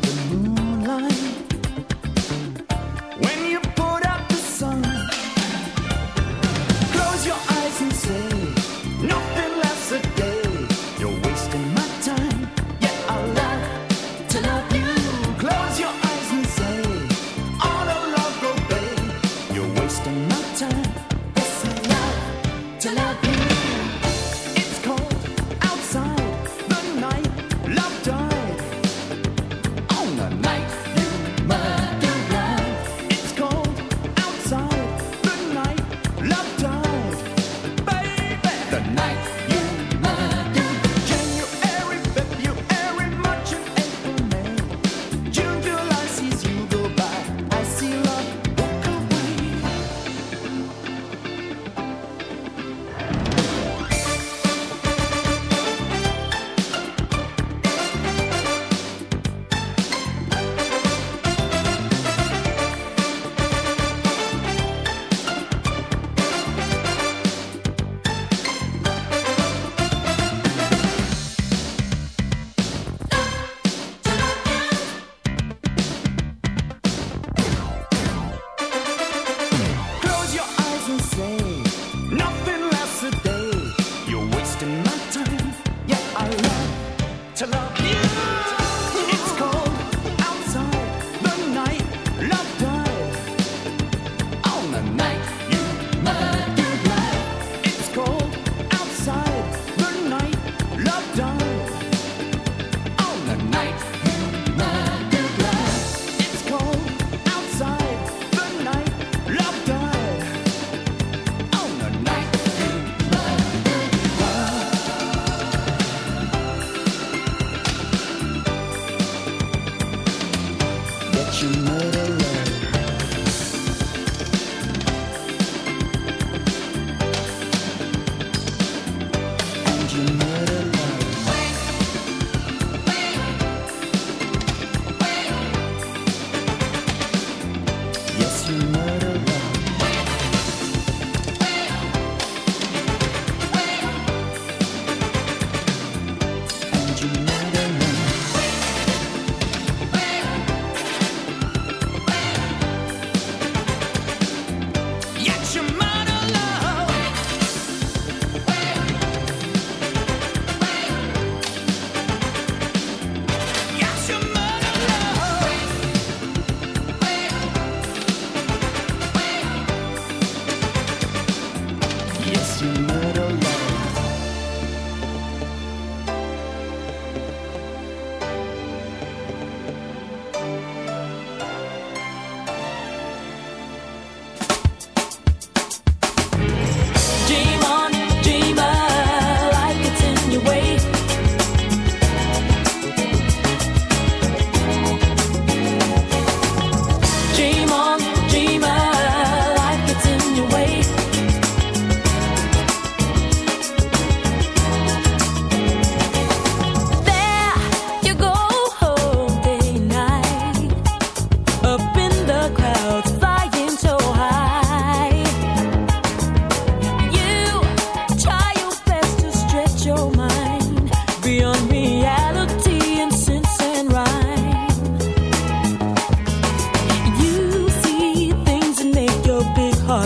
the moonlight.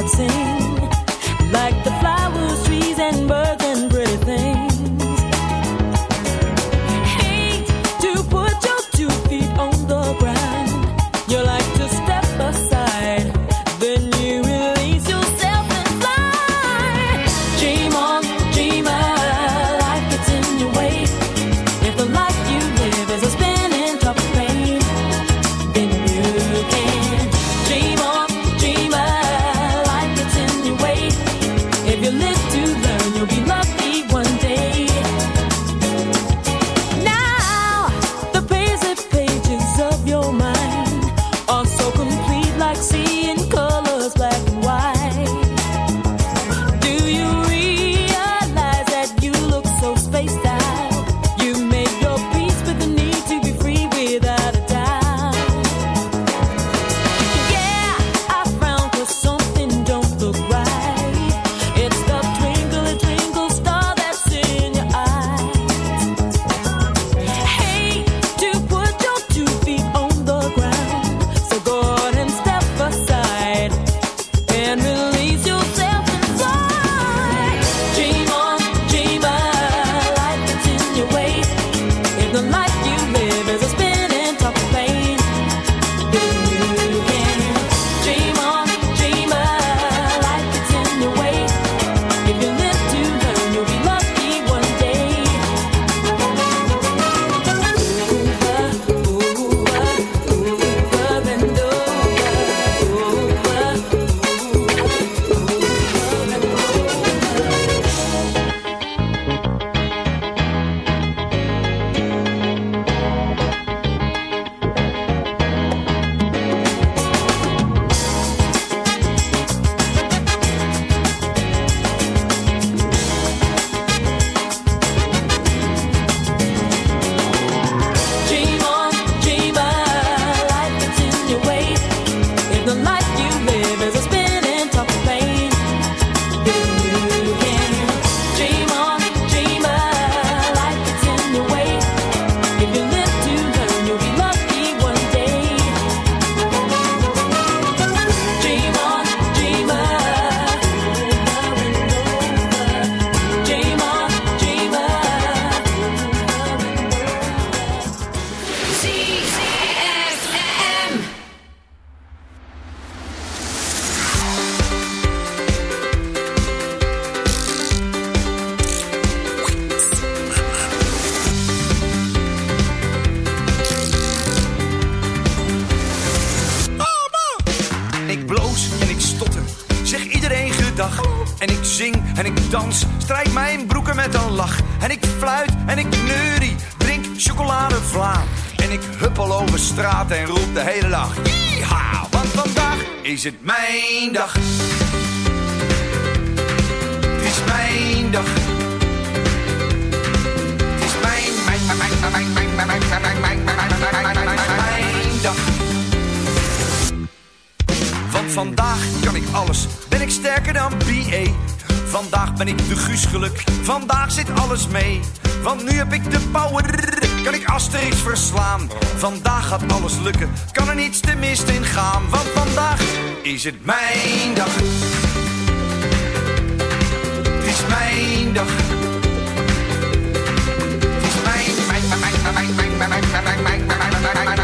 dancing. disait Vandaag gaat alles lukken, kan er niets te mist in gaan. Want vandaag is het mijn dag. Het is mijn dag. Is mijn, mijn, mijn, mijn, mijn, mijn, mijn, mijn, mijn, mijn, mijn, mijn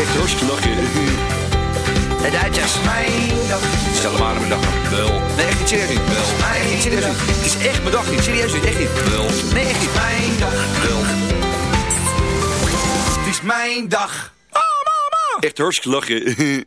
Echt hartstikke lachen. De Duitsers. Mijn dag. Stel maar mijn dag. Wel. Nee, echt niet serieus niet. Wel. Nee, echt niet serieus niet. Het is echt mijn dag niet. Serieus niet. Echt niet. Wel. Nee, echt niet. Mijn dag. Wel. Het is mijn dag. Oh, mama. Echt hartstikke lachen.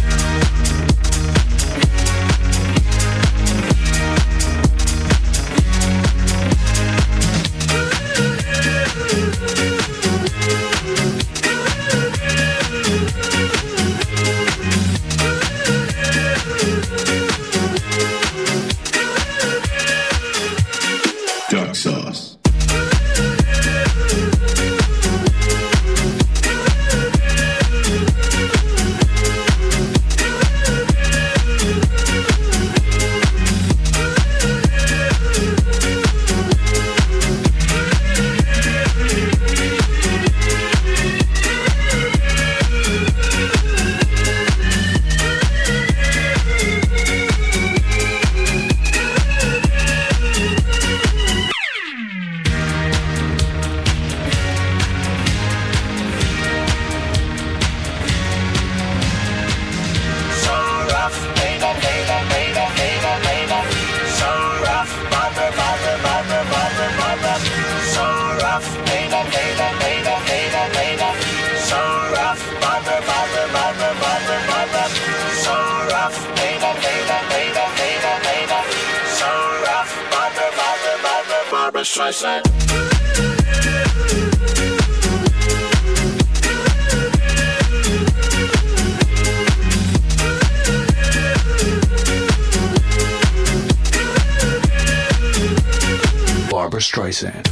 Streisand.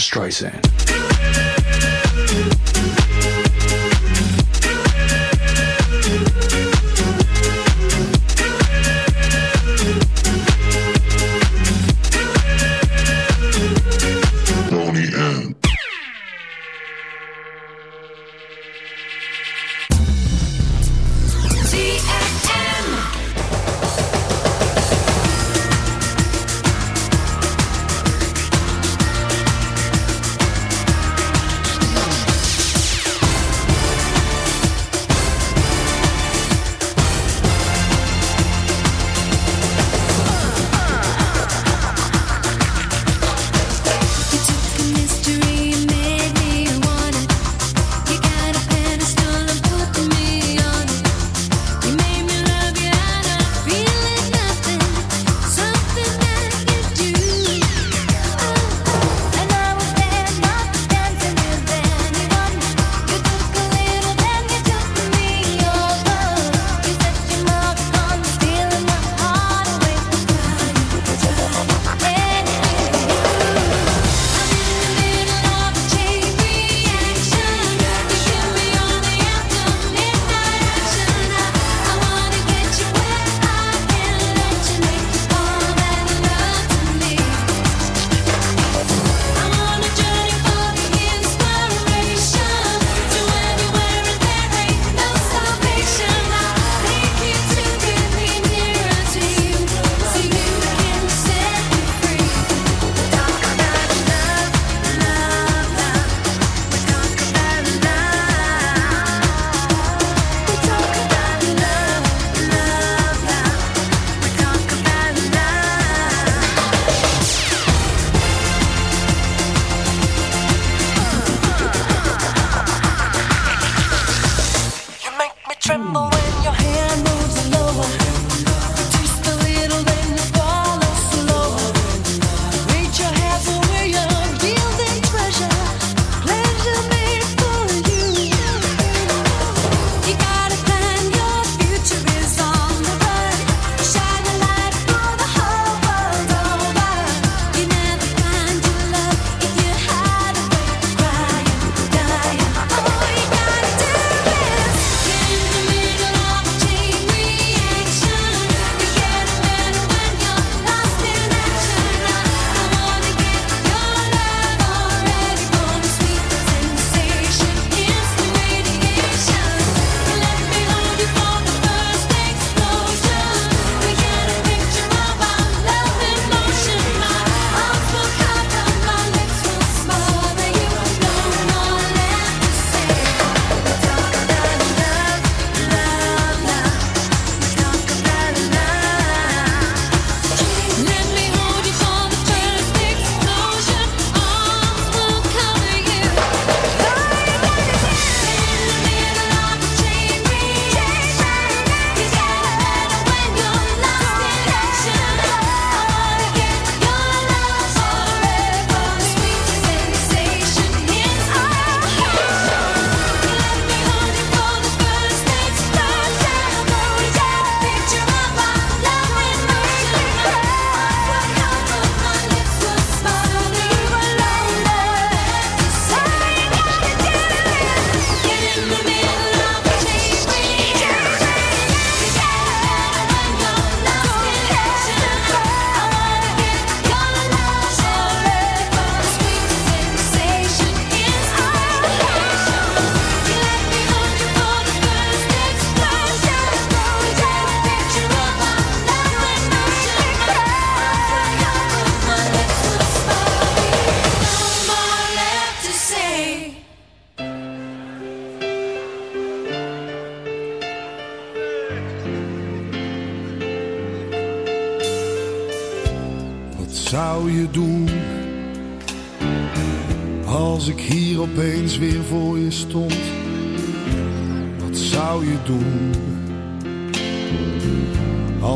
Streisand.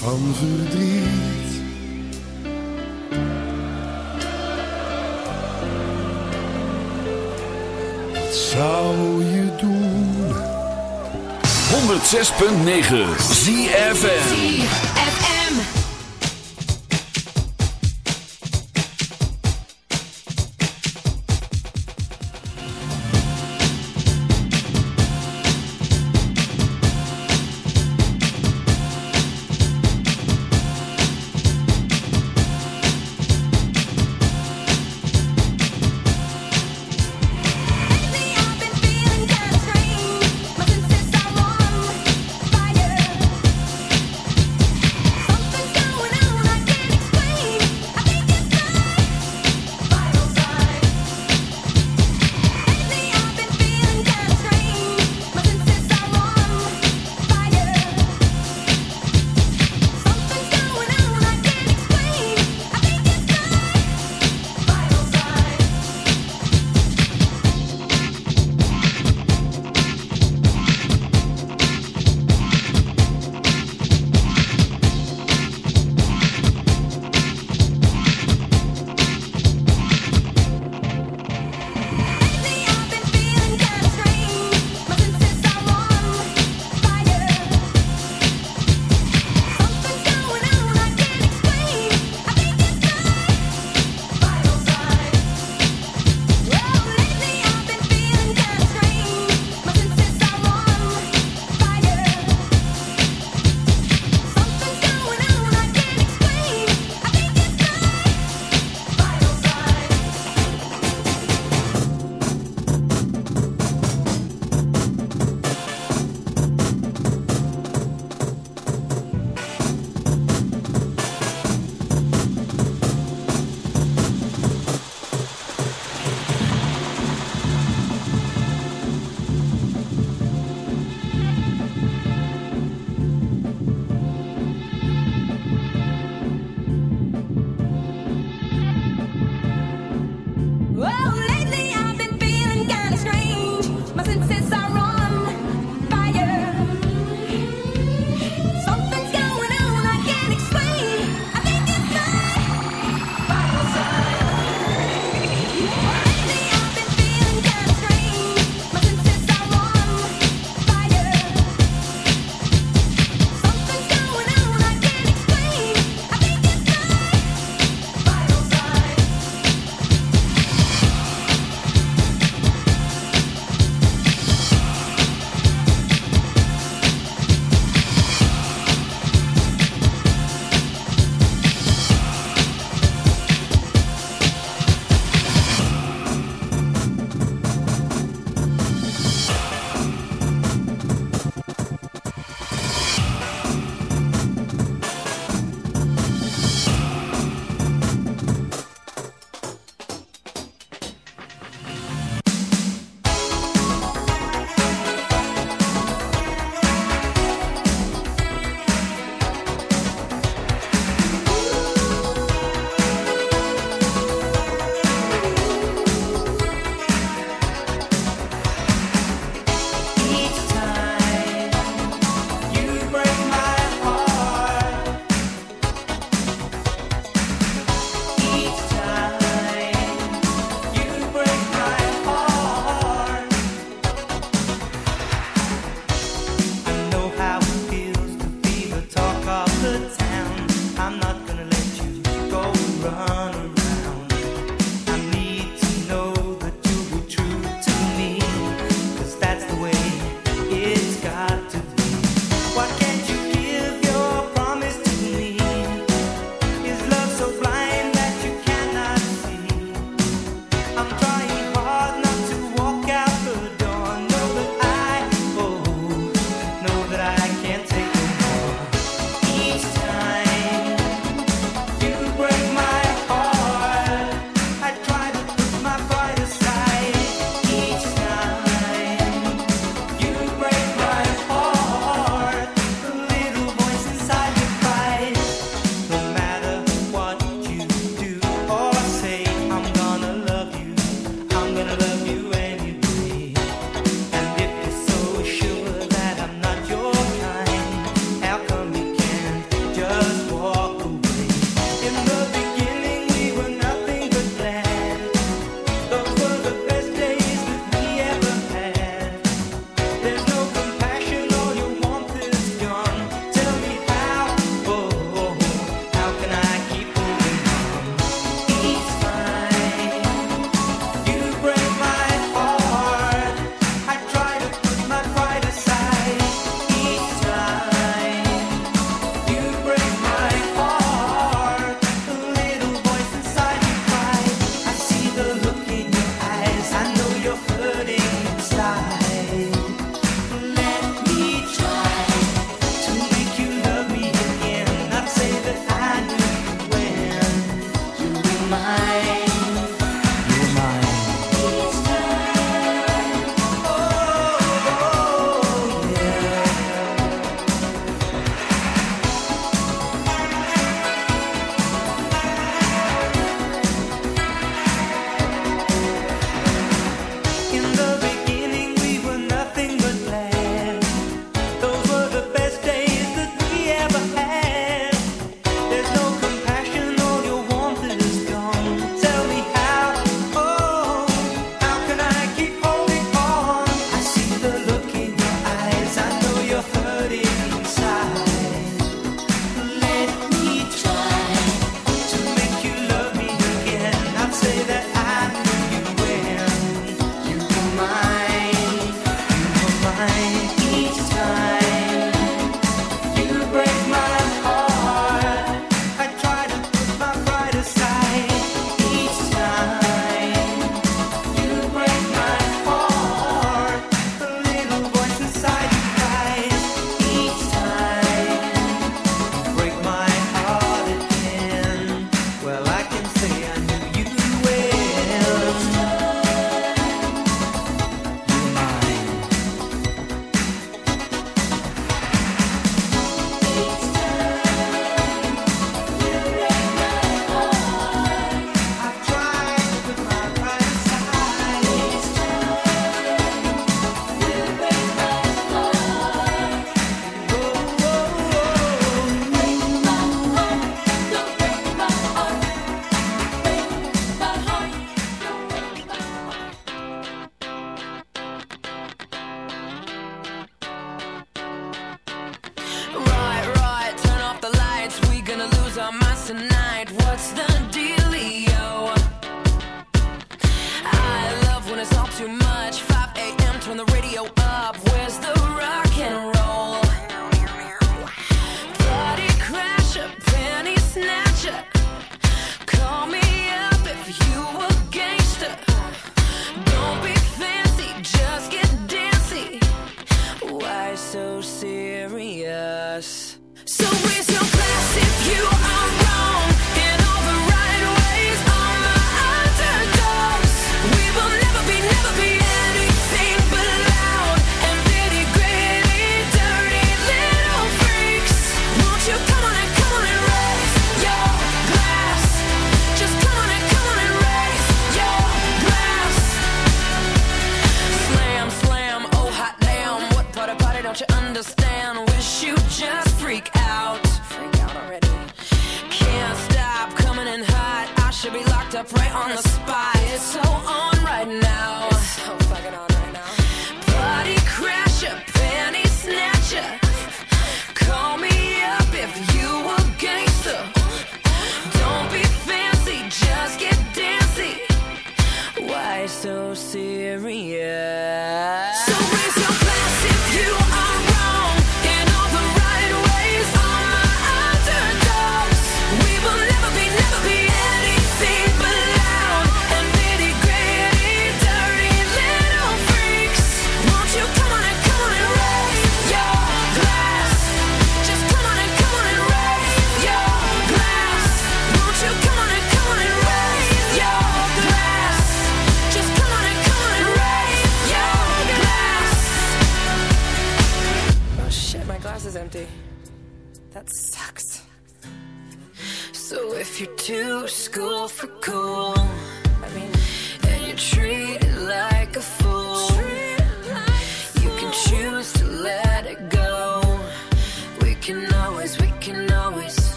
Van verdriet. Wat zou je doen? 106.9 ZFM.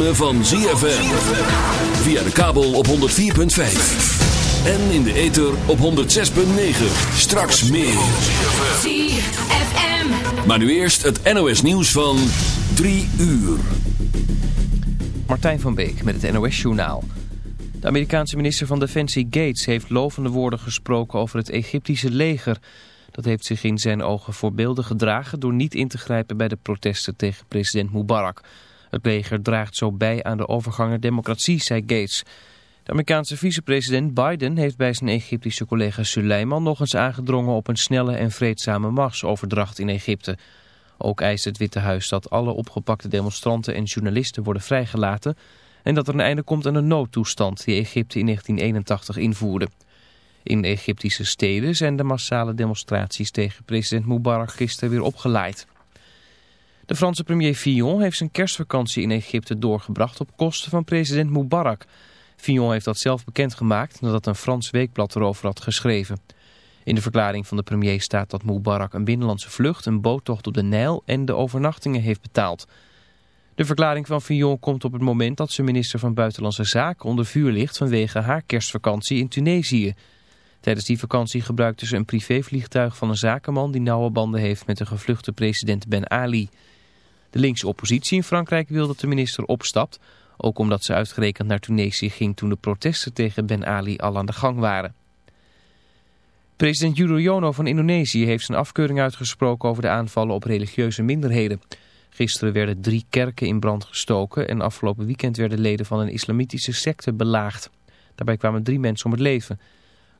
Ritme van ZFM. Via de kabel op 104.5. En in de ether op 106.9. Straks meer. ZFM. Maar nu eerst het NOS nieuws van 3 uur. Martijn van Beek met het NOS-journaal. De Amerikaanse minister van Defensie Gates heeft lovende woorden gesproken over het Egyptische leger. Dat heeft zich in zijn ogen voorbeeldig gedragen door niet in te grijpen bij de protesten tegen president Mubarak. Het leger draagt zo bij aan de overgang naar democratie, zei Gates. De Amerikaanse vicepresident Biden heeft bij zijn Egyptische collega Suleiman nog eens aangedrongen op een snelle en vreedzame marsoverdracht in Egypte. Ook eist het Witte Huis dat alle opgepakte demonstranten en journalisten worden vrijgelaten en dat er een einde komt aan de noodtoestand die Egypte in 1981 invoerde. In Egyptische steden zijn de massale demonstraties tegen president Mubarak gisteren weer opgeleid. De Franse premier Fillon heeft zijn kerstvakantie in Egypte doorgebracht op kosten van president Mubarak. Fillon heeft dat zelf bekendgemaakt nadat een Frans weekblad erover had geschreven. In de verklaring van de premier staat dat Mubarak een binnenlandse vlucht, een boottocht op de Nijl en de overnachtingen heeft betaald. De verklaring van Fillon komt op het moment dat zijn minister van Buitenlandse Zaken onder vuur ligt vanwege haar kerstvakantie in Tunesië. Tijdens die vakantie gebruikte ze een privévliegtuig van een zakenman die nauwe banden heeft met de gevluchte president Ben Ali. De linkse oppositie in Frankrijk wil dat de minister opstapt, ook omdat ze uitgerekend naar Tunesië ging toen de protesten tegen Ben Ali al aan de gang waren. President Yudhoyono van Indonesië heeft zijn afkeuring uitgesproken over de aanvallen op religieuze minderheden. Gisteren werden drie kerken in brand gestoken en afgelopen weekend werden leden van een islamitische secte belaagd. Daarbij kwamen drie mensen om het leven.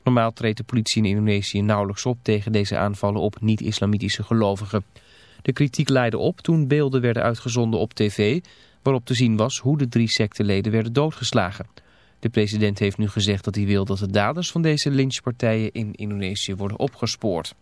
Normaal treedt de politie in Indonesië nauwelijks op tegen deze aanvallen op niet-islamitische gelovigen. De kritiek leidde op toen beelden werden uitgezonden op tv, waarop te zien was hoe de drie secteleden werden doodgeslagen. De president heeft nu gezegd dat hij wil dat de daders van deze lynchpartijen in Indonesië worden opgespoord.